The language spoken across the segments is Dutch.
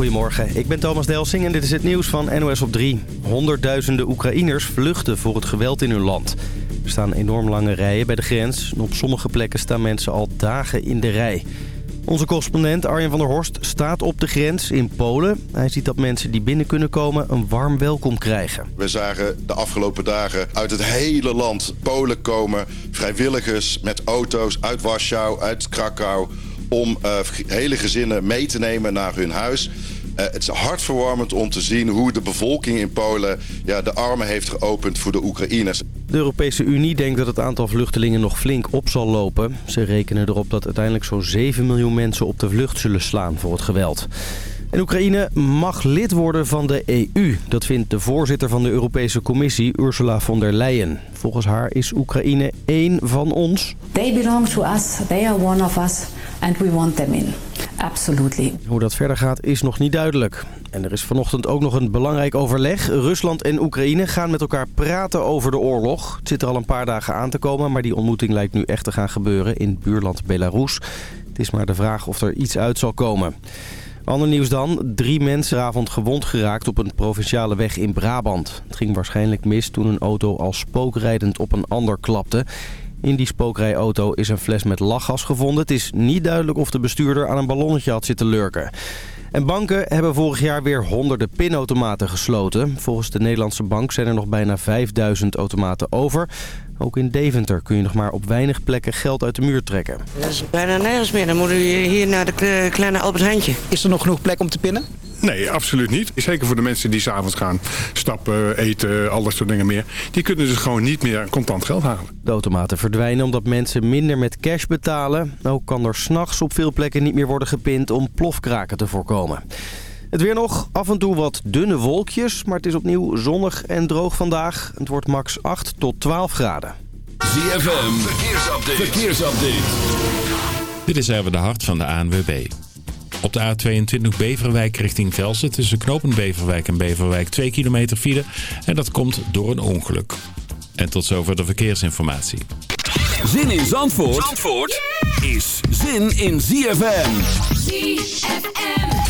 Goedemorgen, ik ben Thomas Delsing en dit is het nieuws van NOS op 3. Honderdduizenden Oekraïners vluchten voor het geweld in hun land. Er staan enorm lange rijen bij de grens. En op sommige plekken staan mensen al dagen in de rij. Onze correspondent Arjen van der Horst staat op de grens in Polen. Hij ziet dat mensen die binnen kunnen komen een warm welkom krijgen. We zagen de afgelopen dagen uit het hele land Polen komen. Vrijwilligers met auto's uit Warschau, uit Krakau... om uh, hele gezinnen mee te nemen naar hun huis... Uh, het is hartverwarmend om te zien hoe de bevolking in Polen ja, de armen heeft geopend voor de Oekraïners. De Europese Unie denkt dat het aantal vluchtelingen nog flink op zal lopen. Ze rekenen erop dat uiteindelijk zo'n 7 miljoen mensen op de vlucht zullen slaan voor het geweld. En Oekraïne mag lid worden van de EU. Dat vindt de voorzitter van de Europese Commissie, Ursula von der Leyen. Volgens haar is Oekraïne één van ons. They belong to us, they are one of us and we want them in. Absolutely. Hoe dat verder gaat is nog niet duidelijk. En er is vanochtend ook nog een belangrijk overleg. Rusland en Oekraïne gaan met elkaar praten over de oorlog. Het zit er al een paar dagen aan te komen, maar die ontmoeting lijkt nu echt te gaan gebeuren in buurland Belarus. Het is maar de vraag of er iets uit zal komen. Ander nieuws dan. Drie mensen avond gewond geraakt op een provinciale weg in Brabant. Het ging waarschijnlijk mis toen een auto al spookrijdend op een ander klapte. In die spookrijauto is een fles met lachgas gevonden. Het is niet duidelijk of de bestuurder aan een ballonnetje had zitten lurken. En banken hebben vorig jaar weer honderden pinautomaten gesloten. Volgens de Nederlandse bank zijn er nog bijna 5000 automaten over. Ook in Deventer kun je nog maar op weinig plekken geld uit de muur trekken. Dat is bijna nergens meer. Dan moeten we hier naar de kleine Albert Heijntje. Is er nog genoeg plek om te pinnen? Nee, absoluut niet. Zeker voor de mensen die s'avonds gaan stappen, eten, al dat soort dingen meer. Die kunnen dus gewoon niet meer contant geld halen. De automaten verdwijnen omdat mensen minder met cash betalen. Ook kan er s'nachts op veel plekken niet meer worden gepind om plofkraken te voorkomen. Het weer nog, af en toe wat dunne wolkjes, maar het is opnieuw zonnig en droog vandaag. Het wordt max 8 tot 12 graden. ZFM, verkeersupdate. verkeersupdate. Dit is even de hart van de ANWB. Op de A22 Beverwijk richting Velsen tussen Knopen Beverwijk en Beverwijk 2 kilometer file. En dat komt door een ongeluk. En tot zover de verkeersinformatie. Zin in Zandvoort, Zandvoort is zin in ZFM. ZFM.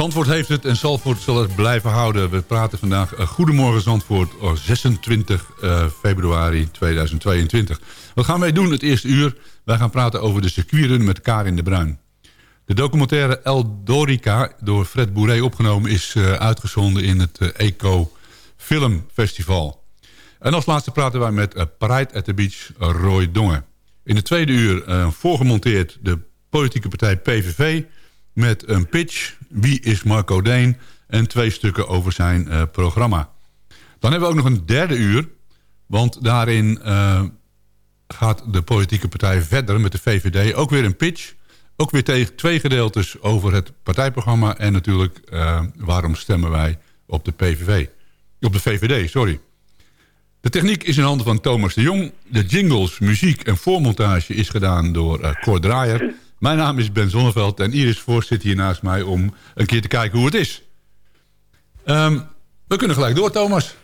Zandvoort heeft het en Zandvoort zal het blijven houden. We praten vandaag uh, Goedemorgen Zandvoort, 26 uh, februari 2022. Wat gaan wij doen het eerste uur? Wij gaan praten over de circuitrun met Karin de Bruin. De documentaire El Dorica, door Fred Bourré opgenomen... is uh, uitgezonden in het Eco Film Festival. En als laatste praten wij met Pride at the Beach, Roy Dongen. In de tweede uur voorgemonteerd de politieke partij PVV met een pitch. Wie is Marco Deen? En twee stukken over zijn uh, programma. Dan hebben we ook nog een derde uur. Want daarin uh, gaat de politieke partij verder met de VVD. Ook weer een pitch. Ook weer tegen twee gedeeltes over het partijprogramma. En natuurlijk uh, waarom stemmen wij op de PVV. Op de VVD, sorry. De techniek is in handen van Thomas de Jong. De jingles, muziek en voormontage is gedaan door Cor Draaier. Mijn naam is Ben Zonneveld en Iris Voort zit hier naast mij om een keer te kijken hoe het is. Um, we kunnen gelijk door, Thomas.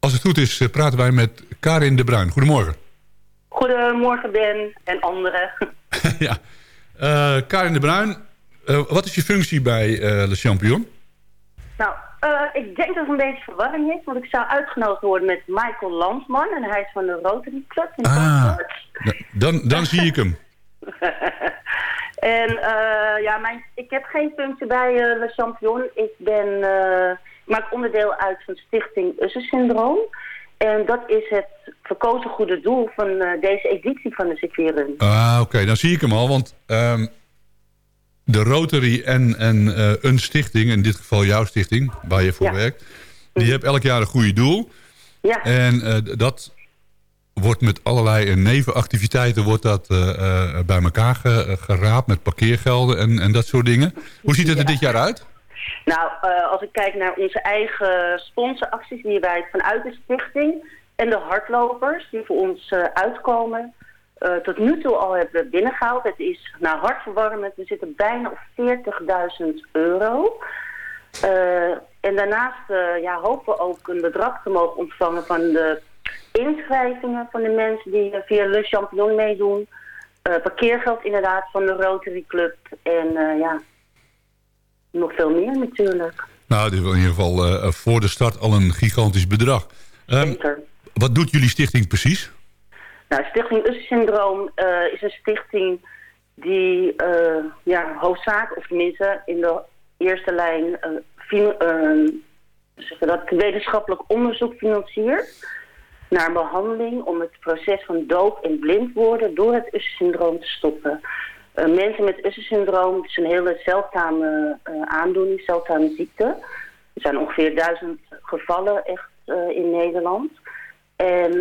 Als het goed is, praten wij met Karin de Bruin. Goedemorgen. Goedemorgen, Ben en anderen. ja. Uh, Karin de Bruin, uh, wat is je functie bij uh, Le Champion? Nou, ik denk dat het een beetje verwarring is, want ik zou uitgenodigd worden met Michael Landsman en hij is van de Rotary Club in ah, dan, dan zie ik hem. en uh, ja, mijn, ik heb geen functie bij uh, Le Champion. Ik ben, uh, ik maak onderdeel uit van Stichting Ussen-syndroom. En dat is het verkozen goede doel van deze editie van de circuitrun. Ah, oké. Dan zie ik hem al, want um, de Rotary en, en een stichting, in dit geval jouw stichting, waar je voor ja. werkt... die hebben elk jaar een goede doel. Ja. En dat wordt met allerlei nevenactiviteiten wordt dat, uh, uh, bij elkaar ge, geraapt met parkeergelden en, en dat soort dingen. Hoe ziet het er dit jaar uit? Nou, als ik kijk naar onze eigen sponsoracties die wij vanuit de stichting en de hardlopers die voor ons uitkomen, tot nu toe al hebben binnengehaald. Het is nou, hartverwarmend, we zitten bijna op 40.000 euro. en daarnaast ja, hopen we ook een bedrag te mogen ontvangen van de inschrijvingen van de mensen die via Le Champion meedoen. Uh, parkeergeld inderdaad van de Rotary Club. En uh, ja, nog veel meer natuurlijk. Nou, dit is in ieder geval uh, voor de start al een gigantisch bedrag. Um, Zeker. Wat doet jullie stichting precies? Nou, Stichting Ussyndroom is een stichting die ja, hoofdzaak, of tenminste in de eerste lijn, dat, wetenschappelijk onderzoek financiert naar behandeling om het proces van doof en blind worden door het Usher-syndroom te stoppen. Uh, mensen met Usher-syndroom is een hele zeldzame uh, aandoening, zeldzame ziekte. Er zijn ongeveer duizend gevallen echt uh, in Nederland. En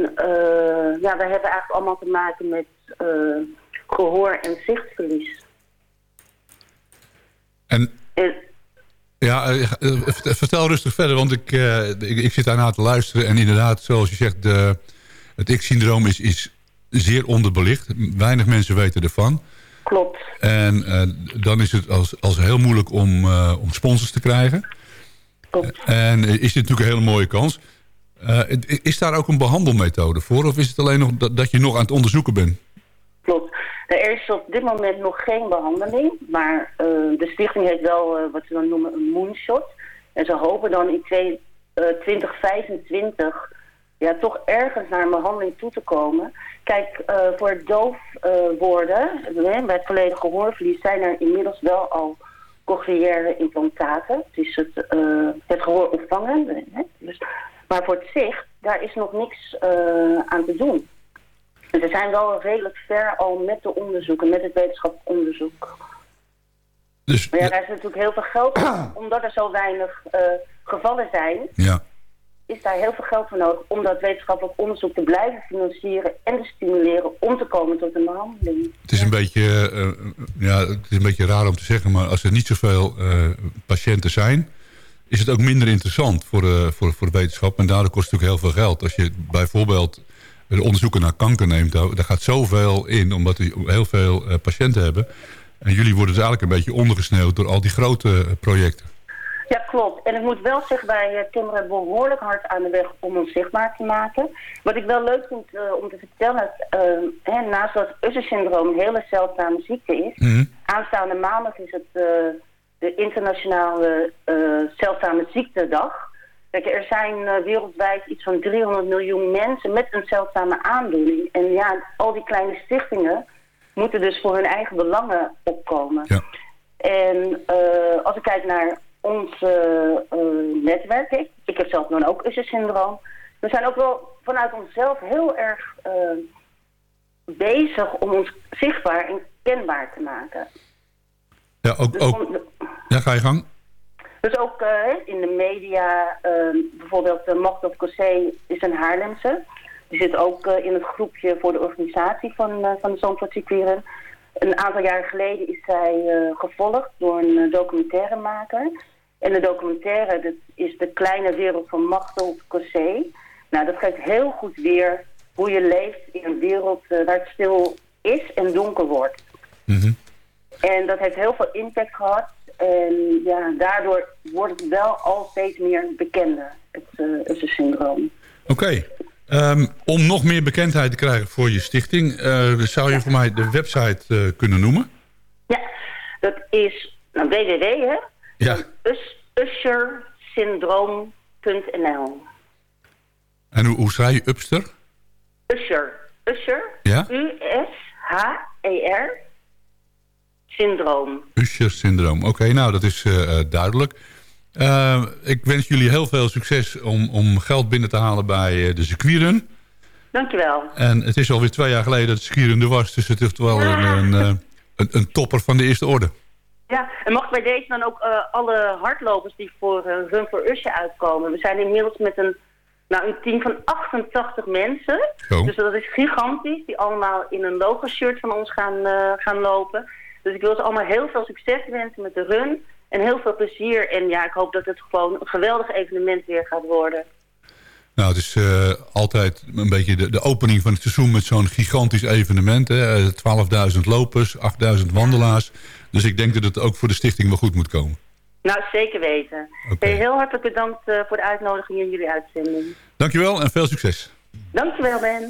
ja, we hebben eigenlijk allemaal te maken met gehoor- en zichtverlies. En... en ja, eh, eh, vertel rustig verder, want ik, uh, ik, ik, zit daarna te luisteren. En inderdaad, zoals je zegt, de, het ik-syndroom is, is zeer onderbelicht. Weinig mensen weten ervan. Klopt. En uh, dan is het als, als heel moeilijk om, uh, om sponsors te krijgen. Klopt. En is dit natuurlijk een hele mooie kans. is daar ook een behandelmethode voor? Of is het alleen nog dat, dat je nog aan het onderzoeken bent? Klopt. Er is op dit moment nog geen behandeling, maar uh, de stichting heeft wel uh, wat ze dan noemen een moonshot. En ze hopen dan in twee, uh, 2025 ja, toch ergens naar een behandeling toe te komen. Kijk, voor doof worden, bij het volledige hoorverlies, zijn er inmiddels wel al cochleaire implantaten. Het, het gehoor ontvangen. Dus, maar voor het zicht, daar is nog niks aan te doen. We zijn wel redelijk ver al met de onderzoeken, met het wetenschappelijk onderzoek. Dus, maar ja, daar is natuurlijk heel veel geld omdat er zo weinig uh, gevallen zijn. Ja. Is daar heel veel geld voor nodig om dat wetenschappelijk onderzoek te blijven financieren en te stimuleren om te komen tot een behandeling. Het is een beetje, uh, ja, het is een beetje raar om te zeggen, maar als er niet zoveel uh, patiënten zijn, is het ook minder interessant voor voor, voor de wetenschap. En daardoor kost het natuurlijk heel veel geld. Als je bijvoorbeeld de onderzoeken naar kanker neemt, daar gaat zoveel in, omdat we heel veel uh, patiënten hebben. En jullie worden dus eigenlijk een beetje ondergesneeuwd door al die grote uh, projecten. Ja, klopt. En ik moet wel zeggen, wij timmeren behoorlijk hard aan de weg om ons zichtbaar te maken. Wat ik wel leuk vind om te vertellen, hè, naast dat Usher-syndroom een hele zeldzame ziekte is, mm -hmm. aanstaande maandag is het de internationale zeldzame ziektedag. Kijk, er zijn wereldwijd iets van 300 miljoen mensen met een zeldzame aandoening. En ja, al die kleine stichtingen moeten dus voor hun eigen belangen opkomen. Ja. En als ik kijk naar ons netwerk, ik, ik heb zelf dan ook Usher-syndroom. We zijn ook wel vanuit onszelf heel erg bezig om ons zichtbaar en kenbaar te maken. Ja, ook, dus ook. ja ga je gang. Dus ook uh, in de media, uh, bijvoorbeeld uh, Cossé is een Haarlemse. Die zit ook uh, in het groepje voor de organisatie van, van de Zandvoortse Een aantal jaar geleden is zij gevolgd door een documentairemaker. En de documentaire, dat is de kleine wereld van Machtel Cossé. Nou, dat geeft heel goed weer hoe je leeft in een wereld waar het stil is en donker wordt. Mm En dat heeft heel veel impact gehad. En ja, daardoor wordt het wel al steeds meer bekender, het uh, syndroom. Oké. Ehm, om nog meer bekendheid te krijgen voor je stichting... Uh, zou je voor mij de website uh, kunnen noemen? Ja, dat is nou, www, hè? Ja. Ushersyndroom.nl En hoe, hoe schrijf je Upster? Usher. Usher. Ja? U-S-H-E-R syndroom. Usher-syndroom. Oké, nou dat is uh, duidelijk. Uh, ik wens jullie heel veel succes om, om geld binnen te halen bij de circuitrun. Dankjewel. En het is alweer twee jaar geleden dat de circuitrun er was. Dus het is wel een, een, een, een, topper van de eerste orde. Ja, en mag bij deze dan ook uh, alle hardlopers die voor uh, Run for Usher uitkomen. We zijn inmiddels met een, nou, een team van 88 mensen. Zo. Dus dat is gigantisch. Die allemaal in een logo-shirt van ons gaan, uh, gaan lopen. Dus ik wil ze allemaal heel veel succes wensen met de run. En heel veel plezier. En ja, ik hoop dat het gewoon een geweldig evenement weer gaat worden. Nou, het is uh, altijd een beetje de, de, opening van het seizoen met zo'n gigantisch evenement. 12.000 eh, lopers, 8.000 wandelaars. Dus ik denk dat het ook voor de stichting wel goed moet komen. Nou, zeker weten. Okay. Heel hartelijk bedankt uh, voor de uitnodiging in jullie uitzending. Dankjewel en veel succes. Dankjewel, Ben.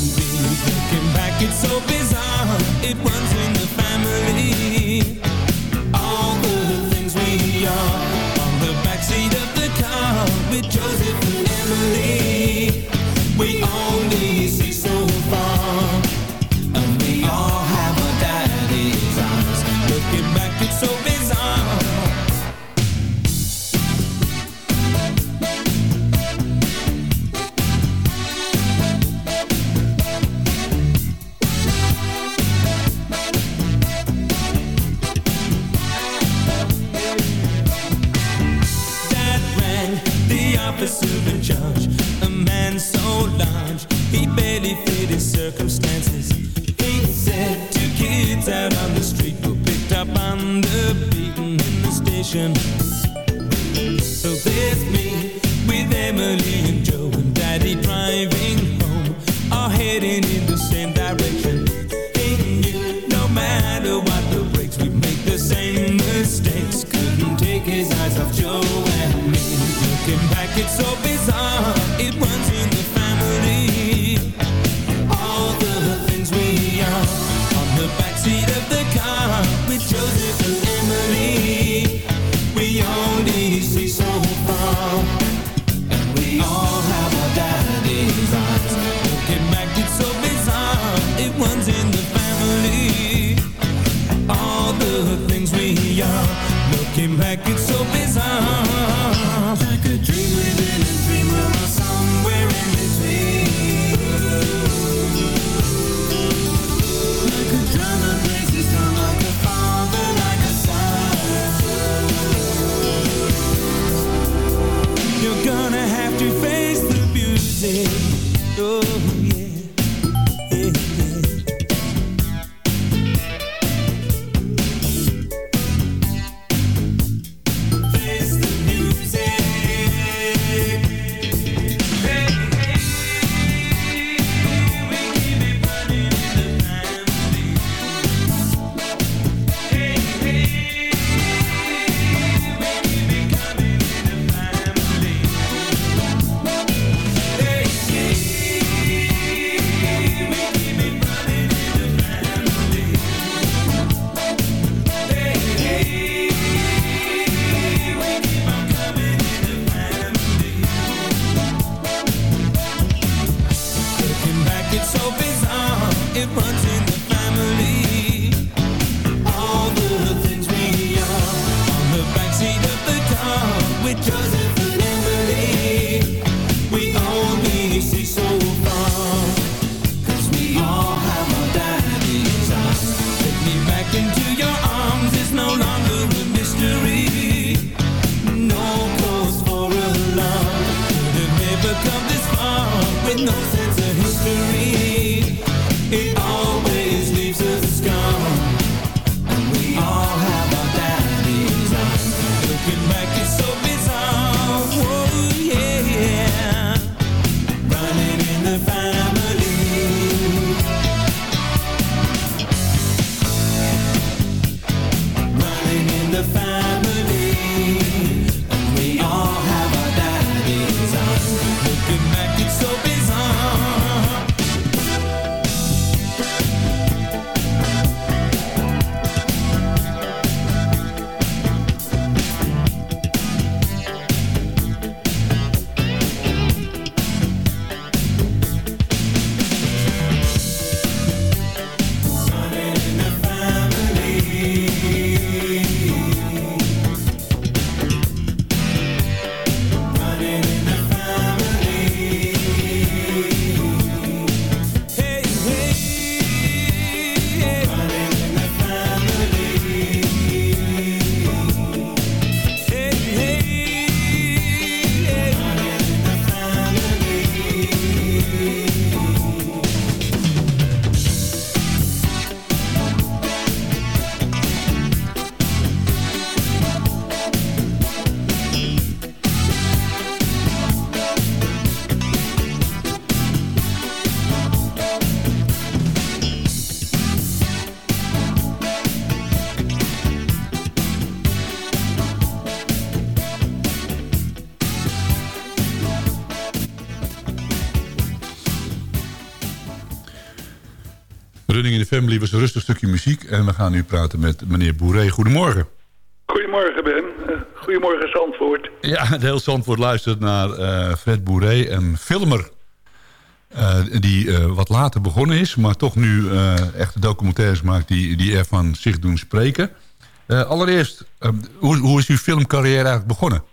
Joseph. Was een rustig stukje muziek. En we gaan nu praten met meneer Boeré. Goedemorgen. Goedemorgen Ben. Uh, goedemorgen Zandvoort. Ja, het heel Zandvoort luistert naar uh, Fred Boeré, een filmer... Uh, die wat later begonnen is, maar toch nu echte documentaires maakt... die, die ervan zich doen spreken. allereerst, hoe, hoe is uw filmcarrière eigenlijk begonnen?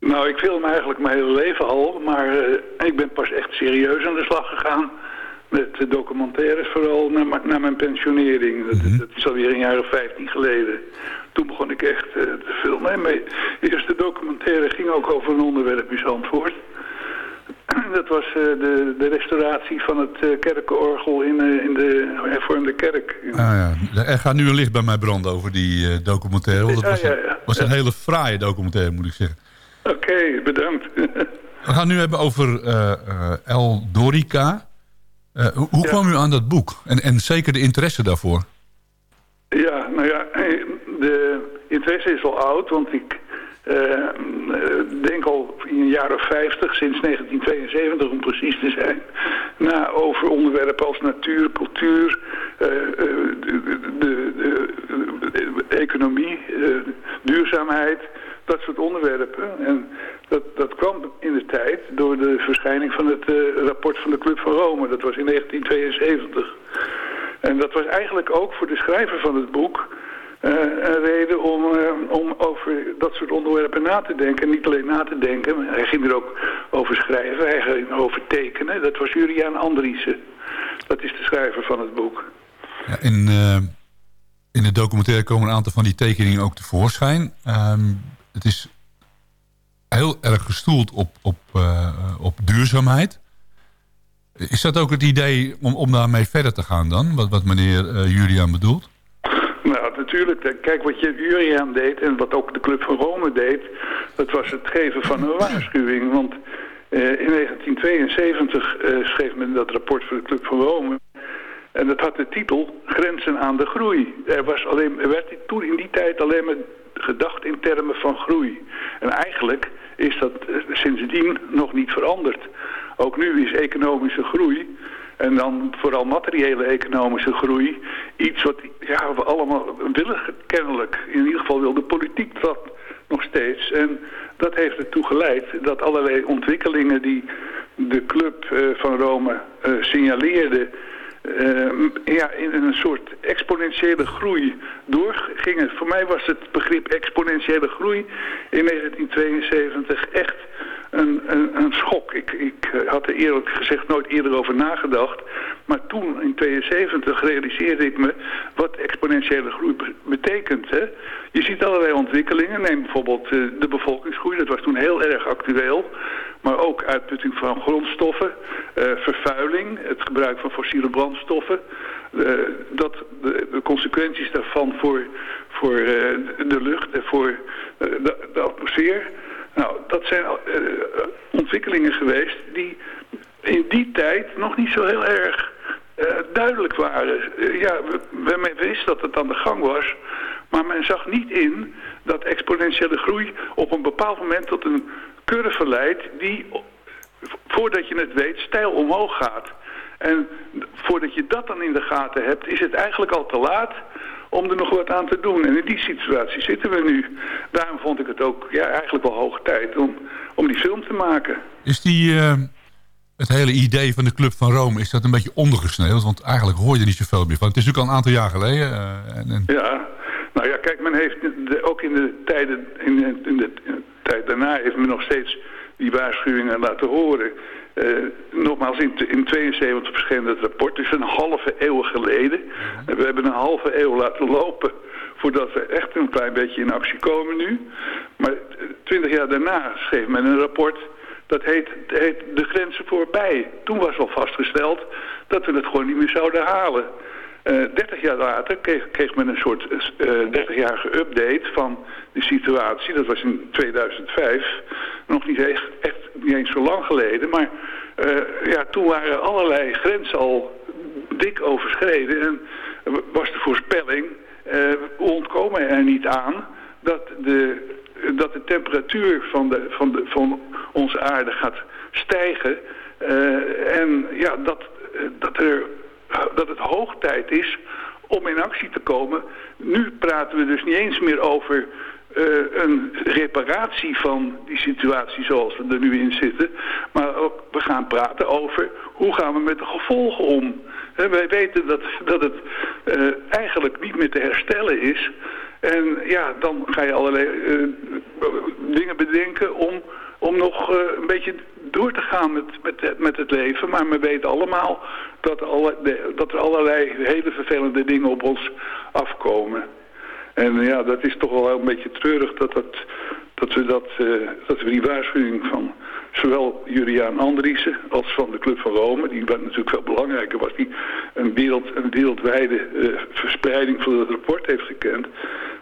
Nou, ik film eigenlijk mijn hele leven al, maar ik ben pas echt serieus aan de slag gegaan met documentaires vooral naar, naar mijn pensionering. Dat, mm dat, is alweer een jaar of 15 geleden. Toen begon ik echt uh, te filmen. mijn eerste documentaire ging ook over een onderwerp in Zandvoort. Dat was uh, de, de restauratie van het uh, kerkenorgel in, in de hervormde kerk. Ah, ja. Er gaat nu een licht bij mij branden over die documentaire. Want was, ja, ja. was een hele fraaie documentaire, moet ik zeggen. Oké, bedankt. We gaan nu hebben over El Dorica. Uh, hoe kwam u aan dat boek? En, en zeker de interesse daarvoor? Ja, nou ja, de interesse is al oud, want ik uh, denk al in een jaar of 50, sinds 1972 om precies te zijn, na over onderwerpen als natuur, cultuur, uh, de, de, de, economie, duurzaamheid, dat soort onderwerpen. En dat, dat kwam in de tijd door de verschijning van het uh, rapport van de Club van Rome. Dat was in 1972. En dat was eigenlijk ook voor de schrijver van het boek... Uh, een reden om, uh, om over dat soort onderwerpen na te denken. En niet alleen na te denken, maar hij ging er ook over schrijven, hij ging over tekenen. Dat was Julian Andriessen. Dat is de schrijver van het boek. Ja, in, uh, in de documentaire komen een aantal van die tekeningen ook tevoorschijn. Um, het is heel erg gestoeld op, op, op duurzaamheid. Is dat ook het idee om, om daarmee verder te gaan dan? Wat, wat meneer Julian bedoelt? Nou, natuurlijk. Kijk, wat Julian deed en wat ook de Club van Rome deed... dat was het geven van een waarschuwing. Want in 1972 schreef men dat rapport van de Club van Rome... En dat had de titel Grenzen aan de groei. Er, was alleen, er werd toen in die tijd alleen maar gedacht in termen van groei. En eigenlijk is dat eh, sindsdien nog niet veranderd. Ook nu is economische groei, en dan vooral materiële economische groei, iets wat ja, we allemaal willen kennelijk. In ieder geval wil de politiek dat nog steeds. En dat heeft ertoe geleid dat allerlei ontwikkelingen die de Club eh, van Rome uh, signaleerde ja, in een soort exponentiële groei doorgingen. Voor mij was het begrip exponentiële groei in 1972 echt een, een, schok. Ik, ik eh, had er eerlijk gezegd nooit eerder over nagedacht. Maar toen, in 72, realiseerde ik me wat exponentiële groei betekent. Hè? Je ziet allerlei ontwikkelingen. Neem bijvoorbeeld uh, de bevolkingsgroei. Dat was toen heel erg actueel. Maar ook uitputting van grondstoffen, uh, vervuiling, het gebruik van fossiele brandstoffen. Dat de, consequenties daarvan voor, voor de lucht en voor de atmosfeer... Nou, dat zijn uh, ontwikkelingen geweest die in die tijd nog niet zo heel erg uh, duidelijk waren. Ja, men wist dat het aan de gang was, maar men zag niet in dat exponentiële groei op een bepaald moment tot een curve leidt die, voordat je het weet, stijl omhoog gaat. En voordat je dat dan in de gaten hebt, is het eigenlijk al te laat om er nog wat aan te doen. En in die situatie zitten we nu. Daarom vond ik het ook ja, eigenlijk wel hoog tijd om, om die film te maken. Is die, uh, het hele idee van de Club van Rome, is dat een beetje ondergesneeuwd? Want eigenlijk hoor je niet zoveel meer van. Het is natuurlijk al een aantal jaar geleden. Uh, en, en... Ja, nou ja, kijk, men heeft de, ook in de, tijden, in, de, in, de, in de tijd daarna heeft men nog steeds die waarschuwingen laten horen. Uh, nogmaals, in 1972 verscheen het rapport, dus een halve eeuw geleden. En we hebben een halve eeuw laten lopen voordat we echt een klein beetje in actie komen nu. Maar twintig jaar daarna schreef men een rapport, dat heet, heet De Grenzen Voorbij. Toen was al vastgesteld dat we het gewoon niet meer zouden halen. Uh, 30 jaar later kreeg, kreeg men een soort uh, 30-jarige update van de situatie. Dat was in 2005. Nog niet echt, echt niet eens zo lang geleden. Maar uh, ja, toen waren allerlei grenzen al dik overschreden. En was de voorspelling, uh, ontkomen er niet aan... dat de, dat de temperatuur van, de, van, de, van onze aarde gaat stijgen. Uh, en ja, dat, dat, er, dat het hoog tijd is om in actie te komen. Nu praten we dus niet eens meer over uh, een reparatie van die situatie zoals we er nu in zitten. Maar ook, we gaan praten over hoe gaan we met de gevolgen om. He, wij weten dat, dat het uh, eigenlijk niet meer te herstellen is. En ja, dan ga je allerlei uh, dingen bedenken om, om nog een beetje door te gaan met, met, met het leven. Maar we weten allemaal dat, alle, dat er allerlei hele vervelende dingen op ons afkomen. En ja, dat is toch wel een beetje treurig dat, dat, dat, we, dat, uh, dat we die waarschuwing van zowel Juliaan Andriessen als van de Club van Rome, die natuurlijk veel belangrijker was, die een, wereld, een wereldwijde uh, verspreiding van het rapport heeft gekend,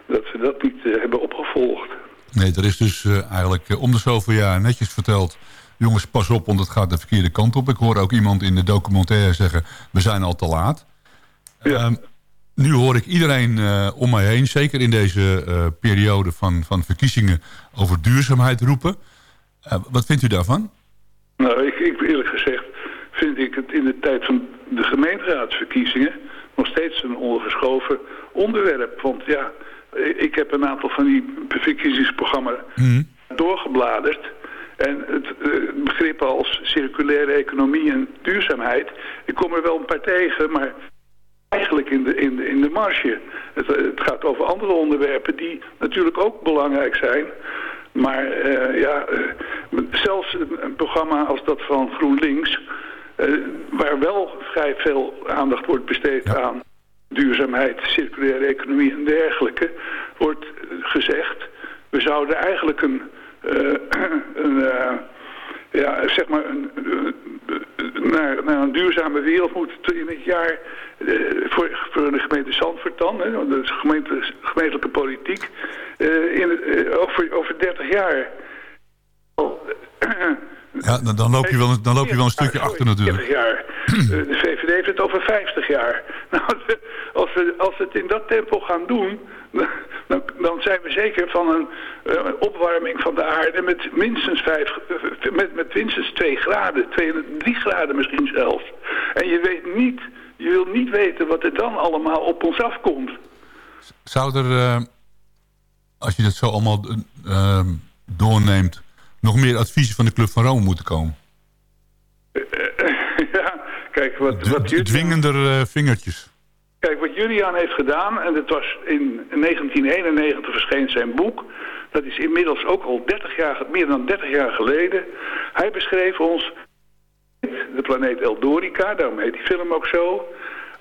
dat we dat niet uh, hebben opgevolgd. Nee, er is dus eigenlijk om de zoveel jaar netjes verteld jongens, pas op, want het gaat de verkeerde kant op. Ik hoor ook iemand in de documentaire zeggen, we zijn al te laat. Ja. Um, nu hoor ik iedereen uh, om mij heen, zeker in deze uh, periode van, van verkiezingen, over duurzaamheid roepen. Uh, wat vindt u daarvan? Nou, ik, ik, eerlijk gezegd vind ik het in de tijd van de gemeenteraadsverkiezingen nog steeds een ongeschoven onderwerp. Want ja, ik heb een aantal van die verkiezingsprogramma's mm. doorgebladerd. En het begrip als circulaire economie en duurzaamheid, ik kom er wel een paar tegen, maar eigenlijk in de, in de, in de marge. Het, het, gaat over andere onderwerpen die natuurlijk ook belangrijk zijn. Maar uh, ja, uh, zelfs een, een, programma als dat van GroenLinks... Uh, waar wel vrij veel aandacht wordt besteed ja. aan duurzaamheid, circulaire economie en dergelijke... wordt gezegd, we zouden eigenlijk een, ja, zeg maar, een, naar, naar een duurzame wereld moet in het jaar voor, voor de gemeente Zandvoort dan, hè, de gemeente, gemeentelijke politiek, in, over, over 30 jaar. Ja, dan, dan, loop je wel, dan loop je wel een stukje achter natuurlijk. jaar. De VVD heeft het over 50 jaar. Nou, als we, als we het in dat tempo gaan doen, dan, dan zijn we zeker van een uh, opwarming van de aarde met minstens, vijf, met, met minstens 2 graden, 2, 3 graden misschien zelfs. En je weet niet, je wil niet weten wat er dan allemaal op ons afkomt. Zou er, uh, als je dat zo allemaal uh, doorneemt nog meer adviezen van de Club van Rome moeten komen? ja, kijk, wat... dwingender uh, vingertjes. Kijk, wat Julian heeft gedaan, en dat was in 1991 verscheen zijn boek... dat is inmiddels ook al 30 jaar, meer dan 30 jaar geleden. Hij beschreef ons de planeet Eldorica, daarom heet die film ook zo...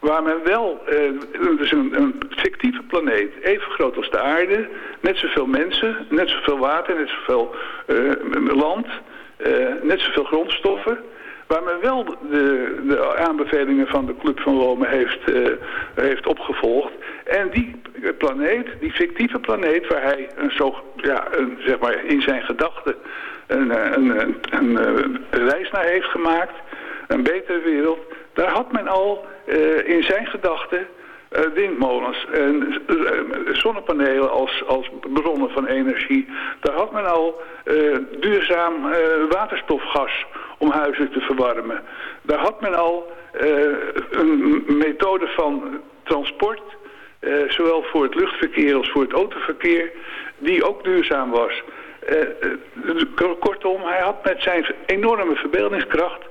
Waar men wel, uh, dus een, een, fictieve planeet, even groot als de aarde, net zoveel mensen, net zoveel water, net zoveel uh, land, uh, net zoveel grondstoffen. Waar men wel de, de aanbevelingen van de Club van Rome heeft, heeft opgevolgd. En die planeet, die fictieve planeet waar hij een zo, ja, zeg maar in zijn gedachten een, een, een, een reis naar heeft gemaakt, een betere wereld daar had men al in zijn gedachten uh, windmolens en uh, zonnepanelen als, als bronnen van energie. Daar had men al duurzaam waterstofgas om huizen te verwarmen. Daar had men al een methode van transport, zowel voor het luchtverkeer als voor het autoverkeer, die ook duurzaam was. kortom, hij had met zijn enorme verbeeldingskracht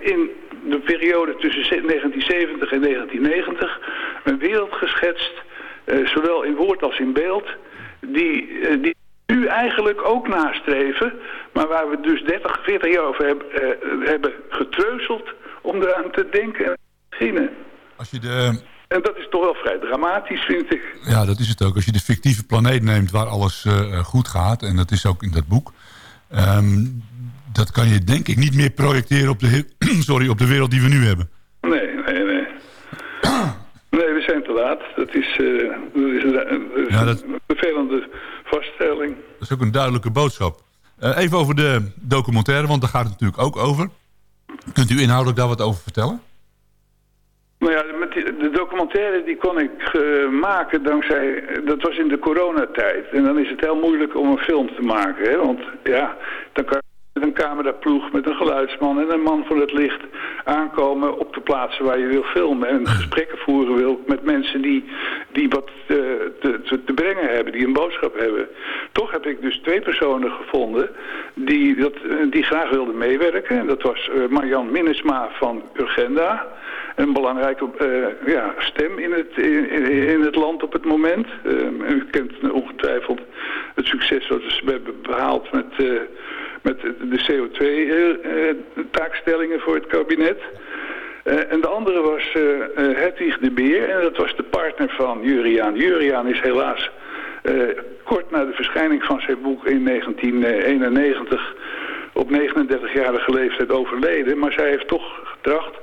in de periode tussen 1970 en 1990 een wereld geschetst, uh, zowel in woord als in beeld, die, uh, die nu eigenlijk ook nastreven, maar waar we dus 30, 40 jaar over heb, uh, hebben getreuzeld om eraan te denken en te beginnen. Als je de... En dat is toch wel vrij dramatisch, vind ik. Ja, dat is het ook. Als je de fictieve planeet neemt waar alles goed gaat, en dat is ook in dat boek... Um, dat kan je denk ik niet meer projecteren op de, sorry, op de wereld die we nu hebben. Nee, nee, nee. Nee, we zijn te laat. Dat is, uh, dat is, een, ja, dat... een vervelende vaststelling. Dat is ook een duidelijke boodschap. Uh, even over de documentaire, want daar gaat het natuurlijk ook over. Kunt u inhoudelijk daar wat over vertellen? Nou ja, met die, de documentaire die kon ik uh, maken dankzij... Dat was in de coronatijd. En dan is het heel moeilijk om een film te maken. Hè? Want ja, dan kan met een cameraploeg, met een geluidsman en een man voor het licht aankomen op de plaatsen waar je wil filmen en gesprekken voeren wil met mensen die, die wat uh, te, te, brengen hebben, die een boodschap hebben. Toch heb ik dus twee personen gevonden die, dat, die graag wilden meewerken. En dat was uh, Marjan Minnesma van Urgenda, een belangrijke ja, stem in het, in, in, het land op het moment. u kent ongetwijfeld het succes wat ze hebben behaald met met de CO2-taakstellingen eh, voor het kabinet. Uh, en de andere was Hedwig de Beer en dat was de partner van Juriaan. Juriaan is helaas kort na de verschijning van zijn boek in 1991 op 39-jarige leeftijd overleden. Maar zij heeft toch getracht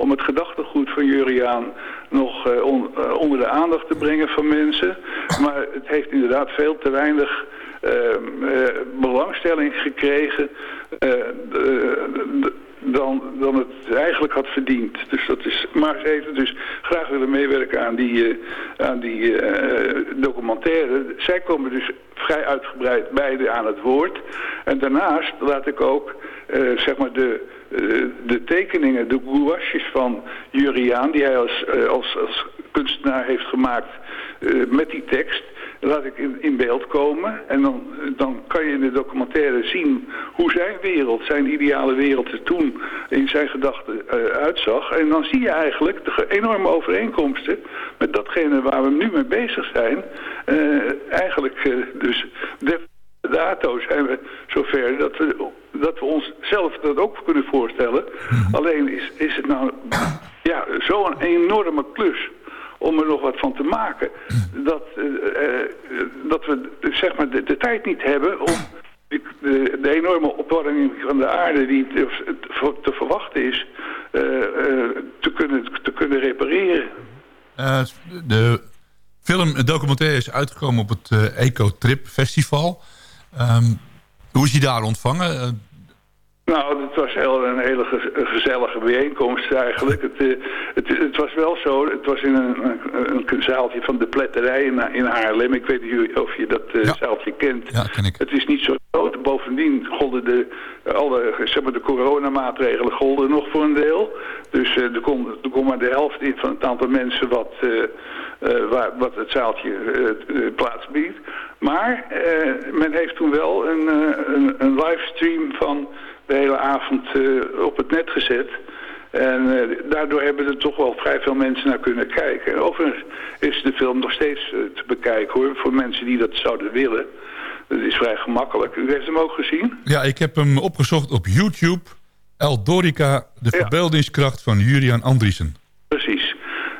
om het gedachtegoed van Juriaan nog on, onder de aandacht te brengen van mensen. Maar het heeft inderdaad veel te weinig Ehm, eh, belangstelling gekregen eh, dan, dan het eigenlijk had verdiend. Dus dat is, maar heeft dus graag willen meewerken aan die, aan die uh, documentaire. Zij komen dus vrij uitgebreid beide aan het woord. En daarnaast laat ik ook zeg maar de, de tekeningen, de gouaches van Juriaan... die hij als, als, als kunstenaar heeft gemaakt met die tekst laat ik in, beeld komen. En dan, dan kan je in de documentaire zien hoe zijn wereld, zijn ideale wereld er toen in zijn gedachten uitzag. En dan zie je eigenlijk de enorme overeenkomsten met datgene waar we nu mee bezig zijn. Eigenlijk dus de dato zijn we zover dat we, dat we ons zelf dat ook kunnen voorstellen. Mhm. Alleen is, is het nou ja, zo'n enorme klus om er nog wat van te maken. Dat, uh, dat we zeg maar de, de, tijd niet hebben om de, de, de, enorme opwarming van de aarde die te, te verwachten is, uh, uh, te, kunnen, te kunnen repareren. De film, documentaire is uitgekomen op het Eco Trip Festival. Um, hoe is die daar ontvangen? Nou, het was heel, een hele gezellige bijeenkomst eigenlijk. Het, uh, het, het, was wel zo, het was in een, een, een zaaltje van de pletterij in, in Haarlem. Ik weet niet of je dat uh, ja. zaaltje kent. Ja, ken ik. Het is niet zo groot. Bovendien golden de, alle zeg maar, de coronamaatregelen golden nog voor een deel. Dus uh, er, kon, er kon maar de helft in van het aantal mensen wat, waar, wat het zaaltje plaats biedt. Maar men heeft toen wel een, een, een livestream van de hele avond uh, op het net gezet. En uh, daardoor hebben er toch wel vrij veel mensen naar kunnen kijken. Overigens is de film nog steeds uh, te bekijken hoor, voor mensen die dat zouden willen. Dat is vrij gemakkelijk. U heeft hem ook gezien? Ja, ik heb hem opgezocht op YouTube. El Dorica, de ja. verbeeldingskracht van Julian Andriessen. Precies.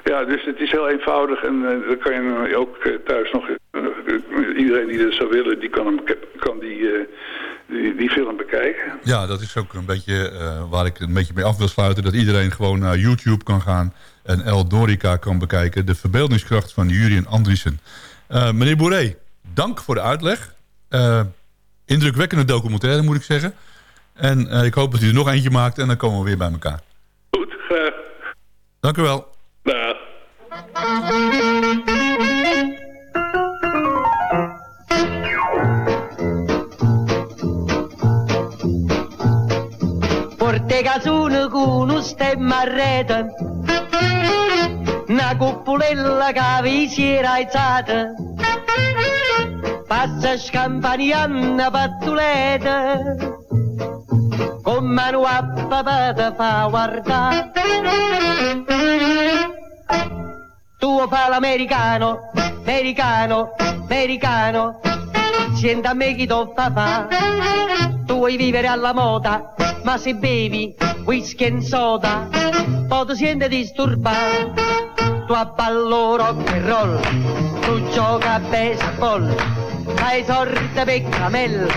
Ja, dus het is heel eenvoudig en uh, dan kan je ook thuis nog... iedereen die dat zou willen, die kan, hem, kan die die, die film bekijken. Ja, dat is ook een beetje uh, waar ik een beetje mee af wil sluiten. Dat iedereen gewoon naar YouTube kan gaan en El Dorica kan bekijken. De verbeeldingskracht van Jurien Andriessen. Uh, meneer Boeré, dank voor de uitleg. Uh, indrukwekkende documentaire moet ik zeggen. En ik hoop dat u er nog eentje maakt en dan komen we weer bij elkaar. Goed, graag. Dank u wel. Dag. Porte casone con un stemma a rete, una cuppolella che vi si era alzata, passa scampanianna pattuleta, con mano a papà te fa guardare. Tu fa l'americano, americano, americano, senti a me chi tu fa fa, tu vuoi vivere alla moda, ma se bevi whisky e soda, poi ti senti disturbato, tu abballo rock and roll, tu gioca a baseball, fai sorte per camella,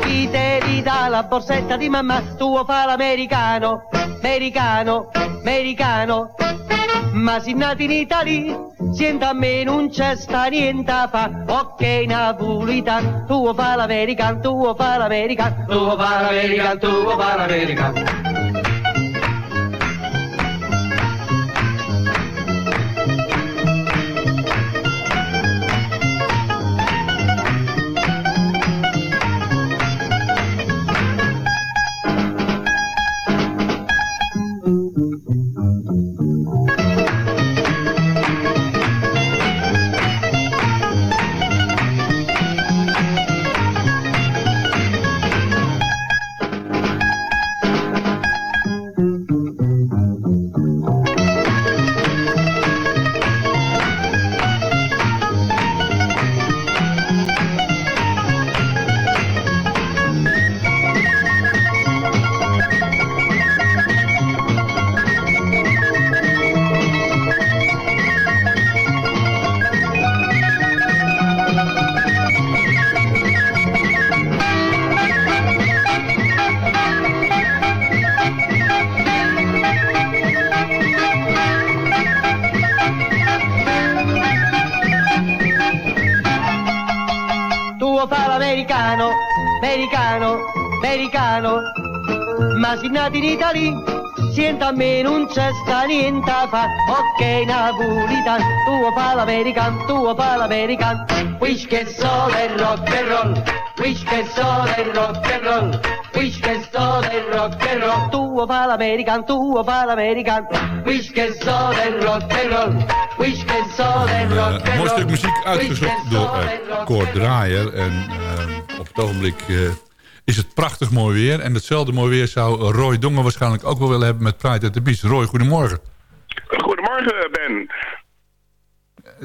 chi te li dà la borsetta di mamma, tu fa l'americano, americano, americano, ma si nati in Italia, Sienta a me non c'è sta niente a fa, ok napolitan, tu fa l'american, tu fa l'american, tu fa l'american, tu fa l'american. Americano, americano, ma si nati in Italia, sienta a me non c'è sta niente a fa, ok napolitan, tu fa l'american, tu fa l'american, wish che soda e rock and roll, wish che soda e rock and roll, wish che soda e rock and roll, tu fa l'american, tu fa l'american, wish che soda e rock and roll, Een mooi stuk muziek uitgezocht door uh, Cor Draaier en uh, op het ogenblik uh, is het prachtig mooi weer. En hetzelfde mooi weer zou Roy Dongen waarschijnlijk ook wel willen hebben met Pride at the Beach. Roy, goedemorgen. Goedemorgen, Ben.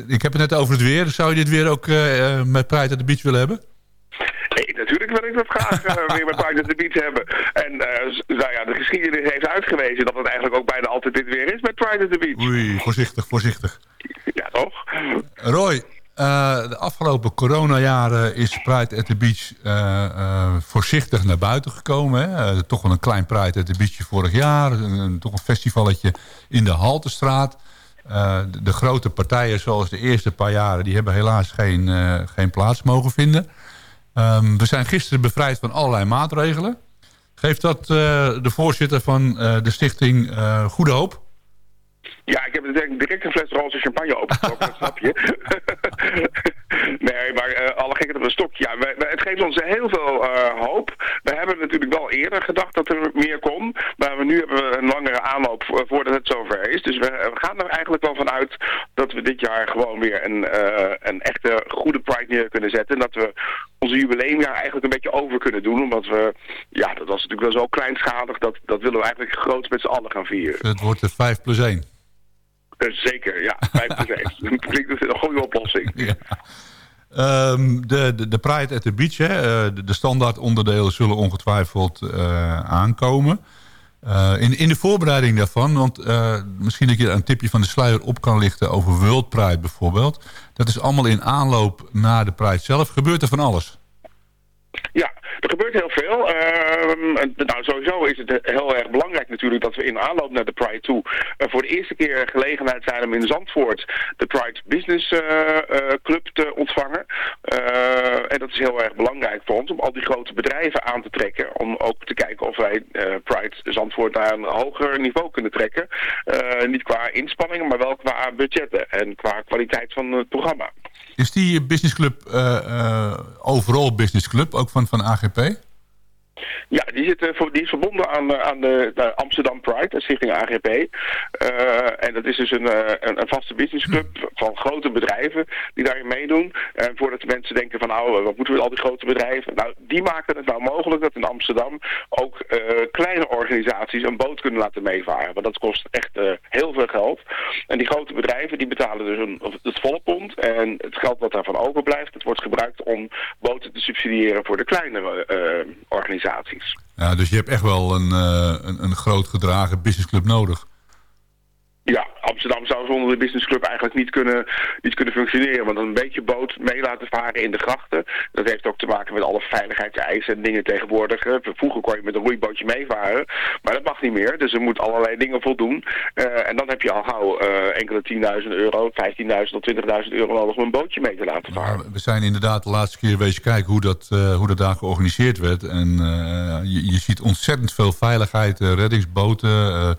Ik heb het net over het weer. Zou je dit weer ook uh, met Pride at the Beach willen hebben? Natuurlijk wil ik dat graag uh, weer met Pride at the Beach hebben. En uh, nou ja, de geschiedenis heeft uitgewezen dat het eigenlijk ook bijna altijd dit weer is met Pride at the Beach. Oei, voorzichtig, voorzichtig. Ja, toch? Roy, de afgelopen coronajaren is Pride at the Beach voorzichtig naar buiten gekomen. Hè? toch wel een klein Pride at the Beach vorig jaar. Een, toch een festivalletje in de Haltestraat. De, de, grote partijen zoals de eerste paar jaren... die hebben helaas geen, geen plaats mogen vinden. Um, we zijn gisteren bevrijd van allerlei maatregelen. Geeft dat de voorzitter van de stichting Goede Hoop? Ja, ik heb direct een fles roze champagne opgetrokken, dat snap je. nee, maar uh, alle gekheid op een stokje. Ja, het geeft ons heel veel uh, hoop. We hebben natuurlijk wel eerder gedacht dat er meer kon. Maar we, nu hebben we een langere aanloop voordat het zover is. Dus we, gaan er eigenlijk wel van uit dat we dit jaar gewoon weer een, uh, een echte goede Pride neer kunnen zetten. En dat we onze jubileumjaar eigenlijk een beetje over kunnen doen. Omdat we, ja, dat was natuurlijk wel zo kleinschalig. Dat, dat willen we eigenlijk groot met z'n allen gaan vieren. Het wordt de 5 plus 1. Uh, zeker, ja. 5 plus 1. dat klinkt een goede oplossing. Ja. Um, de, de, de Pride at the Beach, hè, uh, de, de standaard onderdelen zullen ongetwijfeld uh, aankomen. Uh, in, in de voorbereiding daarvan, want misschien dat je een tipje van de sluier op kan lichten over World Pride bijvoorbeeld. Dat is allemaal in aanloop naar de Pride zelf. Gebeurt er van alles? Ja, er gebeurt heel veel. Uh, nou, sowieso is het heel erg belangrijk natuurlijk dat we in aanloop naar de Pride toe uh, voor de eerste keer gelegenheid zijn om in Zandvoort de Pride Business uh, Club te ontvangen. en dat is heel erg belangrijk voor ons om al die grote bedrijven aan te trekken. Om ook te kijken of wij Pride Zandvoort naar een hoger niveau kunnen trekken. niet qua inspanningen, maar wel qua budgetten en qua kwaliteit van het programma. Is die businessclub overal businessclub, ook van, van AGP? Ja, die, zit, uh, die is verbonden aan, uh, aan de, Amsterdam Pride, de stichting AGP. Uh, en dat is dus een, een, vaste businessclub van grote bedrijven die daarin meedoen. En voordat de mensen denken van nou, wat moeten we al die grote bedrijven? Nou, die maken het nou mogelijk dat in Amsterdam ook kleine organisaties een boot kunnen laten meevaren. Want dat kost echt heel veel geld. En die grote bedrijven die betalen dus een, het volle pond. En het geld wat daarvan overblijft, het wordt gebruikt om boten te subsidiëren voor de kleinere organisaties. Ja, dus je hebt echt wel een, uh, een, een groot gedragen businessclub nodig. Ja, Amsterdam zou zonder de businessclub eigenlijk niet kunnen, niet kunnen functioneren. Want een beetje boot mee laten varen in de grachten. Dat heeft ook te maken met alle veiligheidseisen en dingen tegenwoordig. Vroeger kon je met een roeibootje meevaren. Maar dat mag niet meer. Dus er moet allerlei dingen voldoen. Uh, en dan heb je al gauw uh, enkele 10.000 euro, 15.000 tot 20.000 euro nodig om een bootje mee te laten varen. We zijn inderdaad de laatste keer wezen kijken hoe dat, hoe dat daar georganiseerd werd. En je, je, ziet ontzettend veel veiligheid, reddingsboten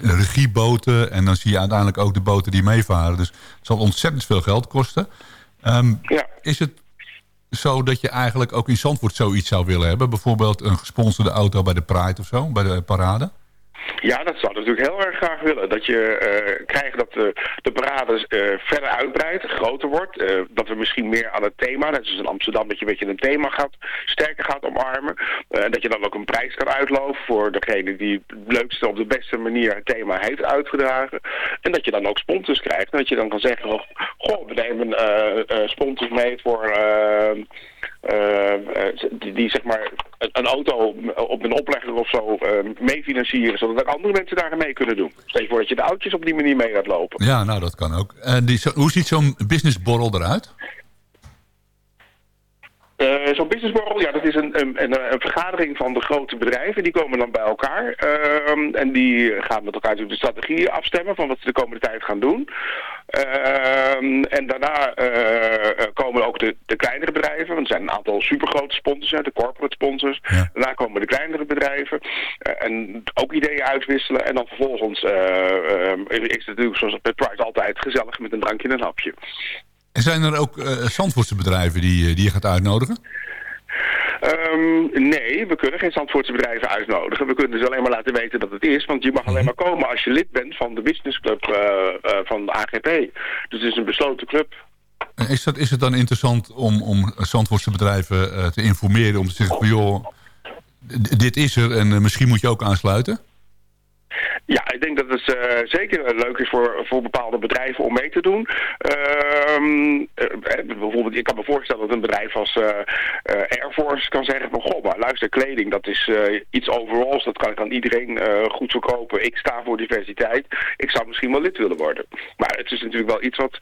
regieboten. En dan zie je uiteindelijk ook de boten die meevaren. Dus het zal ontzettend veel geld kosten. Um, ja. Is het zo dat je eigenlijk ook in Zandvoort zoiets zou willen hebben? Bijvoorbeeld een gesponsorde auto bij de Pride of zo, bij de parade? Ja, dat zou ik natuurlijk heel erg graag willen. Dat je uh, krijgt dat de, de parade uh, verder uitbreidt, groter wordt. Uh, dat we misschien meer aan het thema, net zoals in Amsterdam, dat je een beetje een thema gaat, sterker gaat omarmen. En dat je dan ook een prijs kan uitloven voor degene die het leukste op de beste manier het thema heeft uitgedragen. En dat je dan ook sponsors krijgt. En dat je dan kan zeggen, goh, we nemen sponsors mee voor... Die, zeg maar een auto op een oplegger of zo uh, mee financieren, zodat ook andere mensen daar mee kunnen doen. Stel je voor dat je de oudjes op die manier mee gaat lopen. Ja, nou dat kan ook. En die, hoe ziet zo'n businessborrel eruit? Uh, Zo'n businessborrel, ja, dat is een, een, een, vergadering van de grote bedrijven. Die komen dan bij elkaar. Uh, en die gaan met elkaar de strategieën afstemmen van wat ze de komende tijd gaan doen. Uh, en daarna uh, komen ook de, de kleinere bedrijven. Want er zijn een aantal supergrote sponsors, de corporate sponsors. Daarna komen de kleinere bedrijven. en ook ideeën uitwisselen. En dan vervolgens is het natuurlijk zoals bij Pride altijd gezellig met een drankje en een hapje. En zijn er ook uh, Zandvoortse bedrijven die, eh, die je gaat uitnodigen? Um, nee, we kunnen geen Zandvoortse bedrijven uitnodigen. We kunnen dus alleen maar laten weten dat het is. Want je mag alleen maar komen als je lid bent van de businessclub uh, uh, van de AGP. Dus het is een besloten club. Is, dat, is het dan interessant om, om Zandvoortse bedrijven te informeren? Om te zeggen, joh, dit is er en misschien moet je ook aansluiten? Ja, ik denk dat het uh, zeker leuk is voor, voor bepaalde bedrijven om mee te doen. Ehm, eh, bijvoorbeeld, ik kan me voorstellen dat een bedrijf als uh, Air Force kan zeggen van... Goh, maar luister, kleding, dat is iets overalls. Dat kan ik aan iedereen goed verkopen. Ik sta voor diversiteit. Ik zou misschien wel lid willen worden. Maar het is natuurlijk wel iets wat,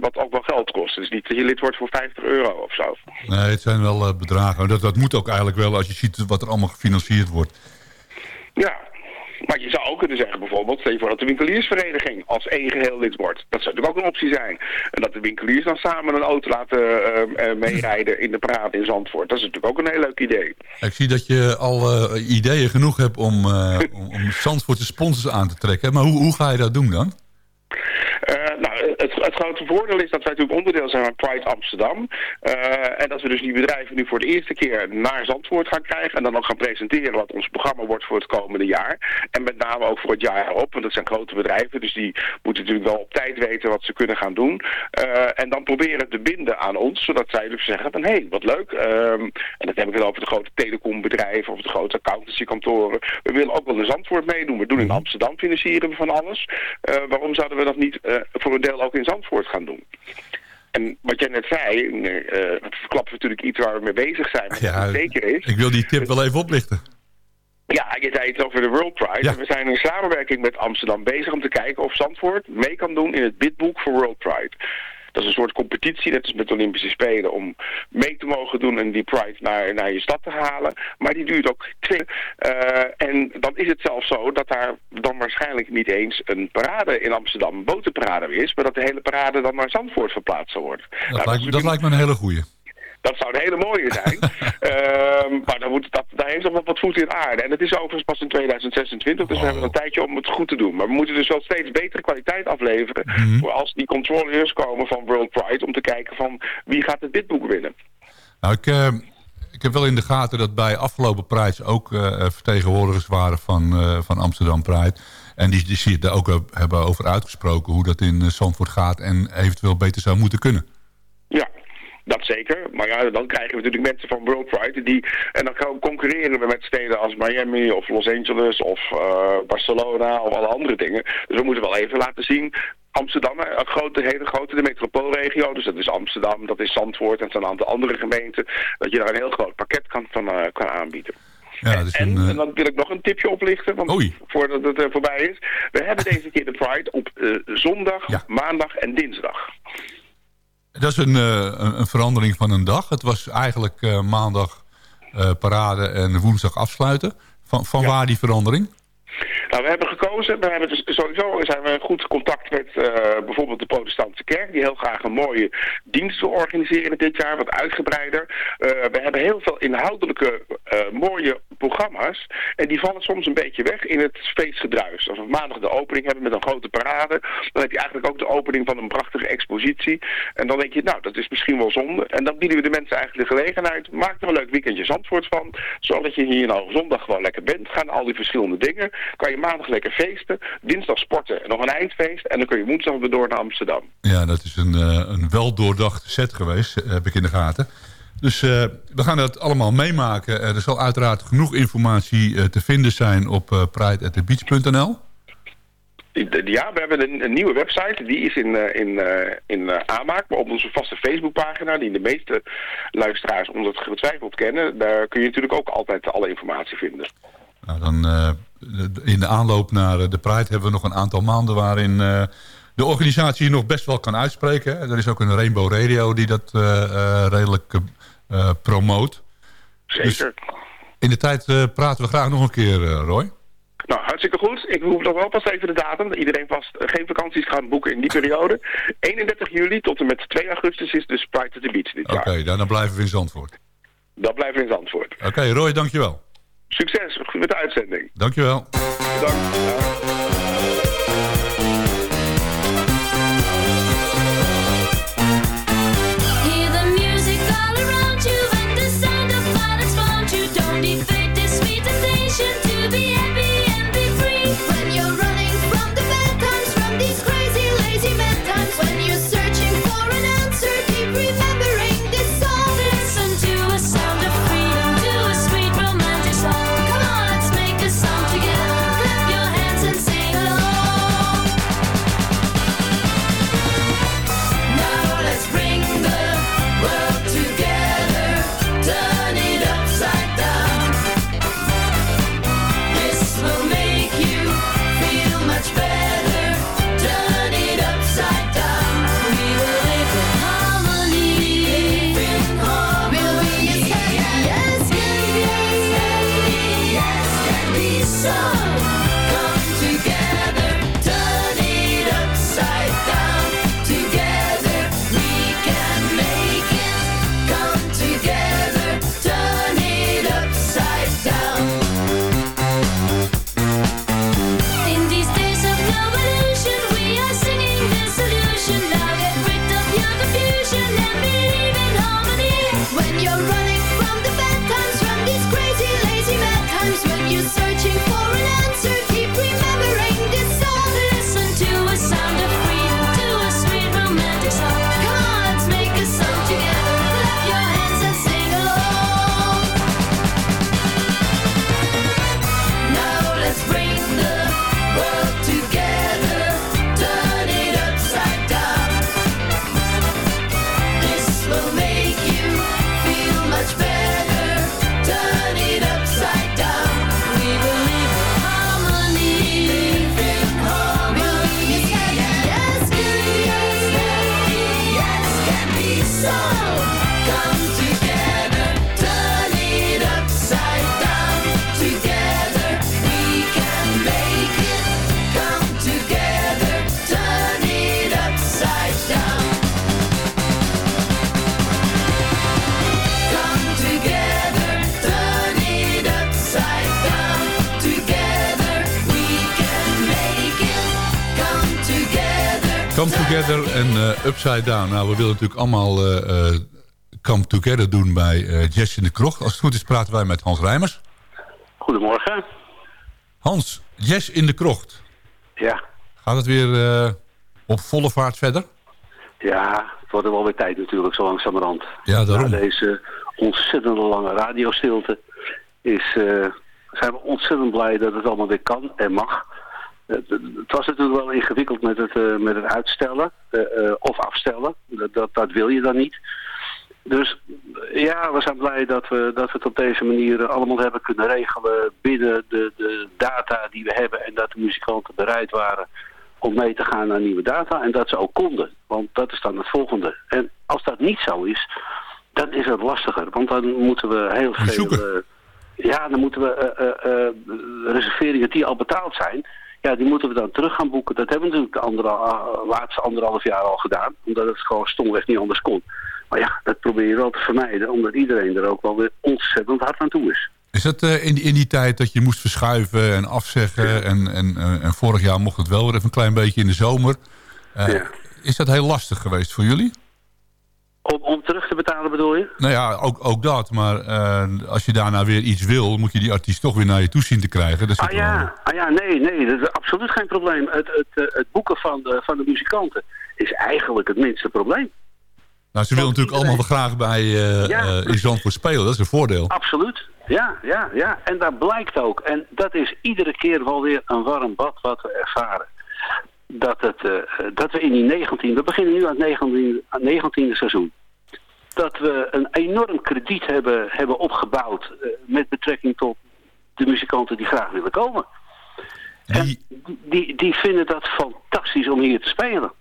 wat ook wel geld kost. Het is niet dat je lid wordt voor 50 euro of zo. Nee, het zijn wel bedragen. Dat, dat moet ook eigenlijk wel als je ziet wat er allemaal gefinancierd wordt. Ja, maar je zou ook kunnen zeggen bijvoorbeeld, stel je voor dat de winkeliersvereniging als één geheel lid wordt. Dat zou natuurlijk ook een optie zijn. En dat de winkeliers dan samen een auto laten uh, meerijden in de parade in Zandvoort. Dat is natuurlijk ook een heel leuk idee. Ik zie dat je al uh, ideeën genoeg hebt om, om, om Zandvoortse sponsors aan te trekken. Maar hoe, hoe ga je dat doen dan? Het, grote voordeel is dat wij natuurlijk onderdeel zijn van Pride Amsterdam. Uh, en dat we dus die bedrijven nu voor de eerste keer naar Zandvoort gaan krijgen. En dan ook gaan presenteren wat ons programma wordt voor het komende jaar. En met name ook voor het jaar erop. Want dat zijn grote bedrijven. Dus die moeten natuurlijk wel op tijd weten wat ze kunnen gaan doen. Uh, en dan proberen te binden aan ons. Zodat zij dus zeggen van hé, hey, wat leuk. Um, en dat heb ik dan over de grote telecombedrijven of de grote accountancykantoren. We willen ook wel in Zandvoort meedoen. We doen in Amsterdam financieren we van alles. waarom zouden we dat niet voor een deel ook in Zandvoort gaan doen. En wat jij net zei, uh, verklappen natuurlijk iets waar we mee bezig zijn. Ja, zeker is. Ik wil die tip wel even oplichten. Ja, je zei het over de World Pride. Ja. We zijn in samenwerking met Amsterdam bezig om te kijken of Zandvoort mee kan doen in het bidboek voor World Pride. Dat is een soort competitie, net als met de Olympische Spelen, om mee te mogen doen en die Pride naar, naar je stad te halen. Maar die duurt ook twee. Uh, en dan is het zelfs zo dat daar dan waarschijnlijk niet eens een parade in Amsterdam, een botenparade is, maar dat de hele parade dan naar Zandvoort verplaatst zal worden. Dat, nou, lijkt, dat lijkt me een hele goeie. Dat zou een hele mooie zijn. uh, maar dan moet, dat, daar heeft nog wat voet in aarde. En het is overigens pas in 2026, dus we hebben een tijdje om het goed te doen. Maar we moeten dus wel steeds betere kwaliteit afleveren... Mm voor als die controleurs komen van World Pride... om te kijken van wie gaat het bidboek winnen. Nou, ik, uh, ik heb wel in de gaten dat bij afgelopen Pride... ook uh, vertegenwoordigers waren van, uh, van Amsterdam Pride... En die, die, die daar ook hebben over uitgesproken hoe dat in Zandvoort gaat... en eventueel beter zou moeten kunnen. Ja, dat zeker. Maar ja, dan krijgen we natuurlijk mensen van World Pride. Die, en dan concurreren we met steden als Miami of Los Angeles of uh, Barcelona of alle andere dingen. Dus we moeten wel even laten zien Amsterdam, een grote, hele grote de metropoolregio. Dus dat is Amsterdam, dat is Zandvoort en een aantal andere gemeenten. Dat je daar een heel groot pakket kan, van, uh, kan aanbieden. Ja, is en, een, uh... en, dan wil ik nog een tipje oplichten, want Oei. voordat het uh, voorbij is. We hebben deze keer de Pride op zondag, ja. maandag en dinsdag. Dat is een, uh, een, verandering van een dag. Het was eigenlijk uh, maandag uh, parade en woensdag afsluiten. Van, van ja. waar die verandering? Nou, we hebben gekozen, we hebben dus sowieso zijn we in goed contact met uh, bijvoorbeeld de protestantse kerk, die heel graag een mooie dienst wil organiseren dit jaar, wat uitgebreider. Uh, we hebben heel veel inhoudelijke uh, mooie programma's en die vallen soms een beetje weg in het feestgedruis. Als we maandag de opening hebben met een grote parade, dan heb je eigenlijk ook de opening van een prachtige expositie. En dan denk je, nou, dat is misschien wel zonde. En dan bieden we de mensen eigenlijk de gelegenheid, maak er een leuk weekendje Zandvoort van, zodat je hier nou zondag gewoon lekker bent, gaan al die verschillende dingen, kan je maandag lekker feesten, dinsdag sporten en nog een eindfeest. En dan kun je woensdag weer door naar Amsterdam. Ja, dat is een, uh, een weldoordachte set geweest, eh, heb ik in de gaten. Dus uh, we gaan dat allemaal meemaken. er zal uiteraard genoeg informatie te vinden zijn op uh, pride.thebeach.nl. Ja, we hebben een, een, nieuwe website. Die is in, in, in aanmaak. Maar op onze vaste Facebookpagina, die de meeste luisteraars ongetwijfeld kennen... daar kun je natuurlijk ook altijd alle informatie vinden. Nou, dan in de aanloop naar de Pride hebben we nog een aantal maanden waarin uh, de organisatie nog best wel kan uitspreken. Er is ook een Rainbow Radio die dat redelijk promoot. Zeker. Dus in de tijd praten we graag nog een keer, Roy. Nou, hartstikke goed. Ik hoef nog wel pas even de datum. Dat iedereen vast geen vakanties gaat boeken in die periode. 31 juli tot en met 2 augustus is dus Pride to the Beach dit jaar. Oké, dan blijven we in Zandvoort. Dan blijven we in Zandvoort. Oké, okay, Roy, dankjewel. Succes met de uitzending. Dankjewel. Bedankt. Upside Down. Nou, we willen natuurlijk allemaal uh, Come Together doen bij uh, Jess in de Krocht. Als het goed is praten wij met Hans Rijmers. Goedemorgen. Hans, Jess in de Krocht. Ja. Gaat het weer op volle vaart verder? Ja, het wordt er wel weer tijd natuurlijk, zo langzamerhand. Ja, daarom. Na deze ontzettend lange radiostilte is, zijn we ontzettend blij dat het allemaal weer kan en mag. Het, was natuurlijk wel ingewikkeld met het, uh, met het uitstellen uh, of afstellen. Dat, dat, dat, wil je dan niet. Dus ja, we zijn blij dat we, dat we het op deze manier allemaal hebben kunnen regelen binnen de, de data die we hebben. En dat de muzikanten bereid waren om mee te gaan naar nieuwe data. En dat ze ook konden. Want dat is dan het volgende. En als dat niet zo is, dan is het lastiger. Want dan moeten we heel veel... ja, dan moeten we reserveringen die al betaald zijn ja, die moeten we dan terug gaan boeken. Dat hebben we natuurlijk de andere, uh, laatste anderhalf jaar al gedaan. Omdat het gewoon stomweg niet anders kon. Maar ja, dat probeer je wel te vermijden. Omdat iedereen er ook wel weer ontzettend hard aan toe is. Is dat uh, in, in die tijd dat je moest verschuiven en afzeggen... En, en, uh, en vorig jaar mocht het wel weer even een klein beetje in de zomer. Ja. Is dat heel lastig geweest voor jullie? Om, om terug te betalen bedoel je? Nou ja, ook, ook dat. Maar uh, als je daarna weer iets wil, moet je die artiest toch weer naar je toe zien te krijgen. Dat ah, ja. ah ja, nee, nee, dat is absoluut geen probleem. Het, het, eh, het boeken van de, van de muzikanten is eigenlijk het minste probleem. Nou, ze willen natuurlijk allemaal graag bij uh, ja, uh, in Zandvoort spelen. Dat is een voordeel. Absoluut. Ja, ja, ja. En dat blijkt ook. En dat is iedere keer wel weer een warm bad wat we ervaren. Dat, het, uh, dat we in die 19, we beginnen nu aan het 19e seizoen dat we een enorm krediet hebben, hebben opgebouwd uh, met betrekking tot de muzikanten die graag willen komen. Die... En die, die vinden dat fantastisch om hier te spelen.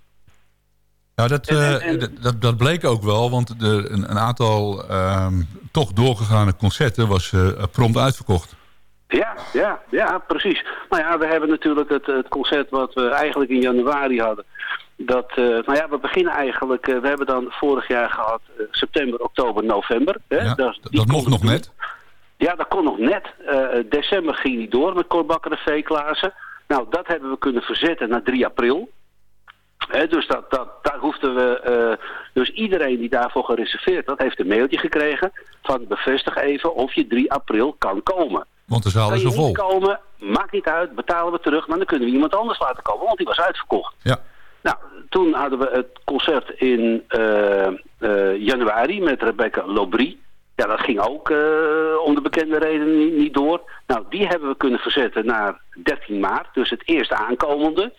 Nou, dat, en, dat, dat bleek ook wel, want de, een, een aantal uh, toch doorgegane concerten was prompt uitverkocht. Ja, ja, ja, precies. Nou ja, we hebben natuurlijk het, het concert wat we eigenlijk in januari hadden dat, uh, nou ja, we beginnen eigenlijk, uh, we hebben dan vorig jaar gehad uh, september, oktober, november. Hè? Ja, dat dat mocht nog net. Ja, dat kon nog net. december ging niet door met Korbakker en V. Nou, dat hebben we kunnen verzetten naar 3 april. Dus dat, dat, daar hoefden we, dus iedereen die daarvoor gereserveerd had, heeft een mailtje gekregen van bevestig even of je 3 april kan komen. Want de zaal is er vol. komen, maakt niet uit, betalen we terug, maar dan kunnen we iemand anders laten komen, want die was uitverkocht. Ja. Nou, toen hadden we het concert in uh, uh, januari met Rebecca Lobry. Ja, dat ging ook uh, om de bekende reden niet, niet, door. Nou, die hebben we kunnen verzetten naar 13 maart, dus het eerste aankomende.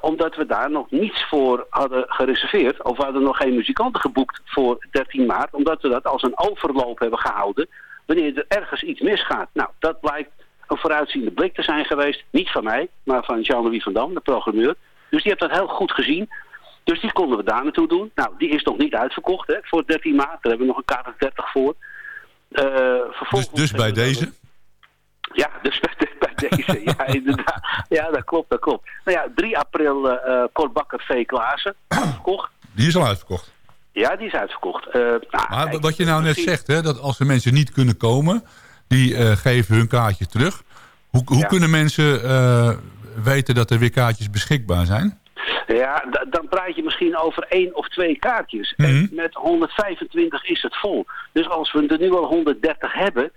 omdat we daar nog niets voor hadden gereserveerd. Of we hadden nog geen muzikanten geboekt voor 13 maart. Omdat we dat als een overloop hebben gehouden. Wanneer er ergens iets misgaat. Nou, dat blijkt een vooruitziende blik te zijn geweest. Niet van mij, maar van Jean-Louis van Dam, de programmeur. Dus die heeft dat heel goed gezien. Dus die konden we daar naartoe doen. Nou, die is nog niet uitverkocht hè, voor 13 maart. Daar hebben we nog een kaart of 30 voor. Uh, dus, dus bij deze? Ja, dus bij, bij deze. ja, inderdaad. Ja, dat klopt, dat klopt. Nou ja, 3 april uh, uh Kortbakker V. Klaassen. Uitverkocht. Die is al uitverkocht? Ja, die is uitverkocht. Uh, nou, maar wat je nou net zegt, hè, dat als er mensen niet kunnen komen... die uh, geven hun kaartje terug. Hoe, hoe ja. kunnen mensen weten dat er weer kaartjes beschikbaar zijn? Ja, dan praat je misschien over één of twee kaartjes. En Mhm. met 125 is het vol. Dus als we er nu al 130 hebben...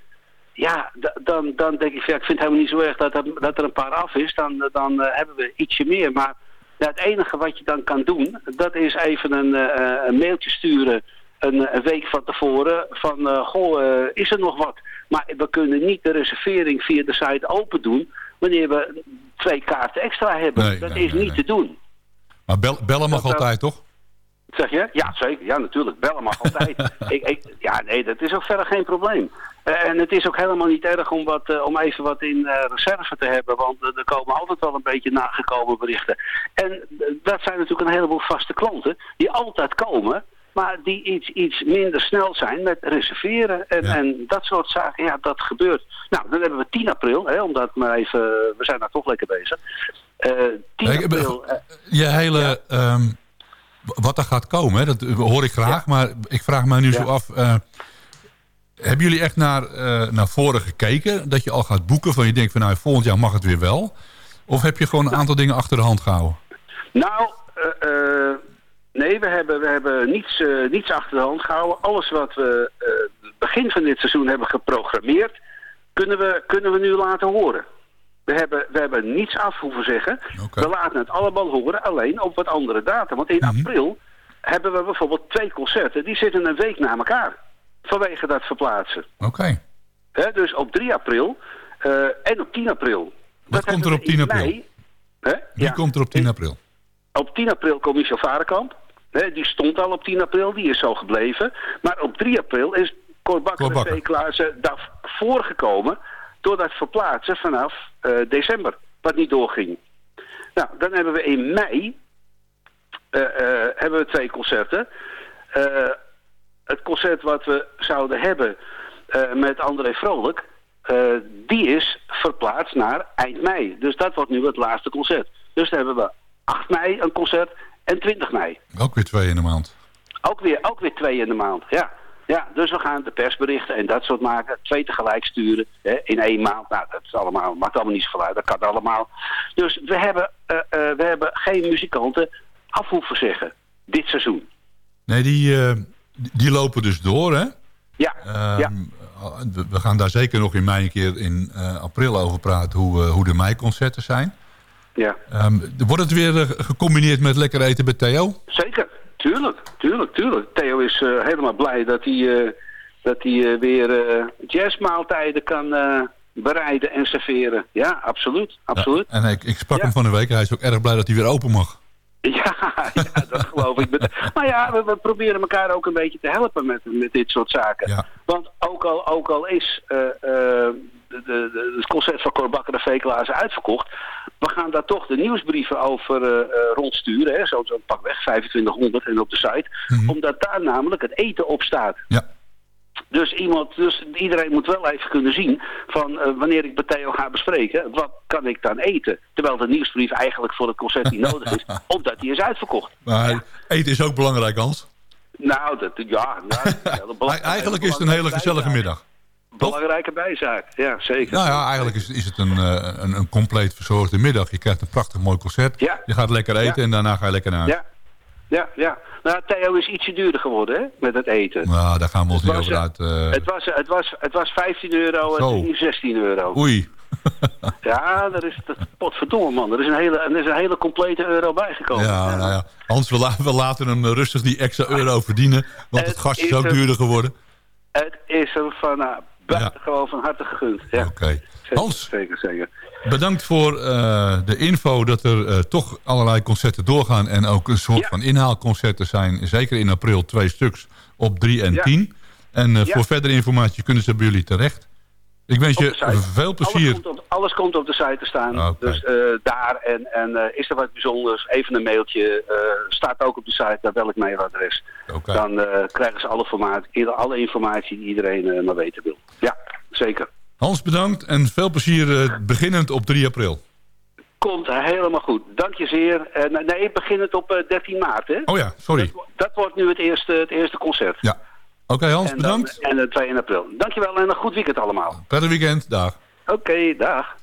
Ja, dan, dan denk ik, ja, ik vind het helemaal niet zo erg dat er, dat er een paar af is. Dan, dan uh, hebben we ietsje meer. Maar ja, het enige wat je dan kan doen, dat is even een, uh, een mailtje sturen een, een, week van tevoren. Van, uh, goh, is er nog wat? Maar we kunnen niet de reservering via de site open doen wanneer we twee kaarten extra hebben. Nee, dat nee, is nee, niet te doen. Maar bel, bellen mag dat- altijd, toch? Zeg je? Ja, zeker. Ja, natuurlijk. Bellen mag altijd. ik, ik, ja, nee, dat is ook verder geen probleem. Eh, en het is ook helemaal niet erg om, wat, eh, om even wat in eh, reserve te hebben. Want er komen altijd wel een beetje nagekomen berichten. En dat zijn natuurlijk een heleboel vaste klanten die altijd komen. Maar die iets, iets minder snel zijn met reserveren en, en dat soort zaken. Ja, dat gebeurt. Nou, dan hebben we 10 april, hè, omdat maar even, we zijn daar toch lekker bezig. Eh 10 Nee, ik ben- april, Je hele... ehm, wat er gaat komen, hè, dat hoor ik graag. Maar ik vraag me nu zo af... hebben jullie echt naar, eh, naar voren gekeken? Dat je al gaat boeken van je denkt van nou volgend jaar mag het weer wel? Of heb je gewoon een aantal dingen achter de hand gehouden? Nou, eh, eh, nee, we hebben, we hebben niets, niets achter de hand gehouden. Alles wat we begin van dit seizoen hebben geprogrammeerd, kunnen we, kunnen we nu laten horen. We hebben, we hebben niets af hoeven zeggen. We laten het allemaal horen, alleen op wat andere data. Want in april hebben we bijvoorbeeld twee concerten. Die zitten een week na elkaar. Vanwege dat verplaatsen. Oké. Dus op 3 april eh, en op 10 april. Wat komt er op 10 april? Mei, hè, Wie komt er op 10 april? op 10 april komt Michel Varenkamp. Hè, die stond al op 10 april, die is zo gebleven. Maar op 3 april is Cor Bakker Cor en. Klaassen daarvoor gekomen... door dat verplaatsen vanaf eh, december, wat niet doorging. Nou, dan hebben we in mei eh, hebben we twee concerten. Het concert wat we zouden hebben eh, met André Vrolijk... eh, die is verplaatst naar eind mei. Dus dat wordt nu het laatste concert. Dus dan hebben we 8 mei een concert en 20 mei. Ook weer twee in de maand. Ook weer, ook weer twee in de maand, ja. Ja, dus we gaan de persberichten en dat soort maken. Twee tegelijk sturen hè, in één maand. Nou, dat is allemaal, maakt allemaal niet zoveel uit. Dat kan allemaal. Dus we hebben, eh, we hebben geen muzikanten af hoeven zeggen. Dit seizoen. Nee, die, die lopen dus door, hè? Ja, Ehm, ja. we- We gaan daar zeker nog in mei een keer in eh, april over praten... hoe, eh, hoe de meiconcerten zijn. Ja. Ehm, wordt het weer eh, gecombineerd met lekker eten bij Theo? Zeker, tuurlijk, tuurlijk, tuurlijk. Theo is eh, helemaal blij dat hij, eh, dat hij eh, weer eh, jazzmaaltijden kan eh, bereiden en serveren. Ja, absoluut, absoluut. En ik, ik sprak hem van de week. Hij is ook erg blij dat hij weer open mag. Ja, ja, dat geloof ik. Maar ja, we, we proberen elkaar ook een beetje te helpen met, met dit soort zaken. Want ook al, ook al is eh, eh, de, de, het concert van Cor Bakker en Vekelaars uitverkocht... we gaan daar toch de nieuwsbrieven over eh, rondsturen. Hè, zo, zo pak weg, 2500 en op de site. Omdat daar namelijk het eten op staat. Ja. Dus, iemand, dus iedereen moet wel even kunnen zien van eh, wanneer ik Theo ga bespreken, wat kan ik dan eten? Terwijl de nieuwsbrief eigenlijk voor het concert niet nodig is, omdat die is uitverkocht. Maar eten is ook belangrijk, Hans. Nou, dat, ja, dat belang- Eigenlijk is het een hele gezellige middag. Belangrijke bijzaak, ja, zeker. Nou ja, eigenlijk is, is het een, eh, een, een compleet verzorgde middag. Je krijgt een prachtig mooi concert. Ja. Je gaat lekker eten Ja. en daarna ga je lekker naar huis. Ja, ja, ja. Nou, Theo is ietsje duurder geworden, hè, met het eten. Nou, daar gaan we ons niet over uit. eh. Het, was, het, was, het was 15 euro en Zo. nu 16 euro. Oei. Ja, er is, dat, potverdomme man, er is, een hele, er is een hele complete euro bijgekomen. Ja, nou ja. Hans, we, la- we laten hem eh, rustig die extra euro verdienen. Want het Het gast is ook een- duurder geworden. Het is hem van buitengewoon van harte gegund. Ja. Oké. Hans. Zeker, zeker. Bedankt voor eh, de info dat er eh, toch allerlei concerten doorgaan. En ook een soort van inhaalconcerten zijn. Zeker in april twee stuks op 3 en Ja. 10. En eh, voor verdere informatie kunnen ze bij jullie terecht. Ik wens je veel plezier. Alles komt op, alles komt op de site te staan. Dus eh, daar en, en eh, is er wat bijzonders, even een mailtje. eh, staat ook op de site naar welk mailadres. Dan krijgen ze alle, formaat, alle informatie die iedereen maar weten wil. Ja, zeker. Hans, bedankt en veel plezier beginnend op 3 april. Komt helemaal goed. Dank je zeer. Nee, beginnend op eh, 13 maart, hè? Oh ja, sorry. Dat, dat wordt nu het eerste, het eerste concert. Ja. Oké Hans, En dan- bedankt. en de 2 april. Dankjewel en een goed weekend allemaal. Prettig weekend. Dag. Oké, dag.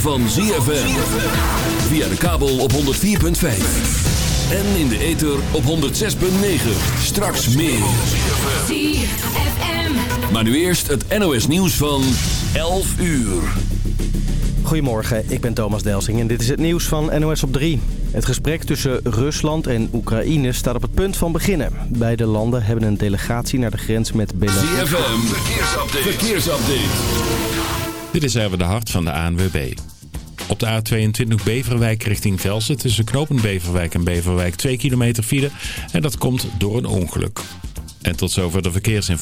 Van ZFM. Via de kabel op 104.5. En in de ether op 106.9. Straks meer. ZFM. Maar nu eerst het NOS nieuws van 11 uur. Goedemorgen, ik ben Thomas Delsing en dit is het nieuws van NOS op 3. Het gesprek tussen Rusland en Oekraïne staat op het punt van beginnen. Beide landen hebben een delegatie naar de grens met Belarus. ZFM, verkeersupdate. verkeersupdate. Dit is even de hart van de ANWB. Op de A22 Beverwijk richting Velsen tussen knopen Beverwijk en Beverwijk 2 kilometer file. En dat komt door een ongeluk. En tot zover de verkeersinformatie.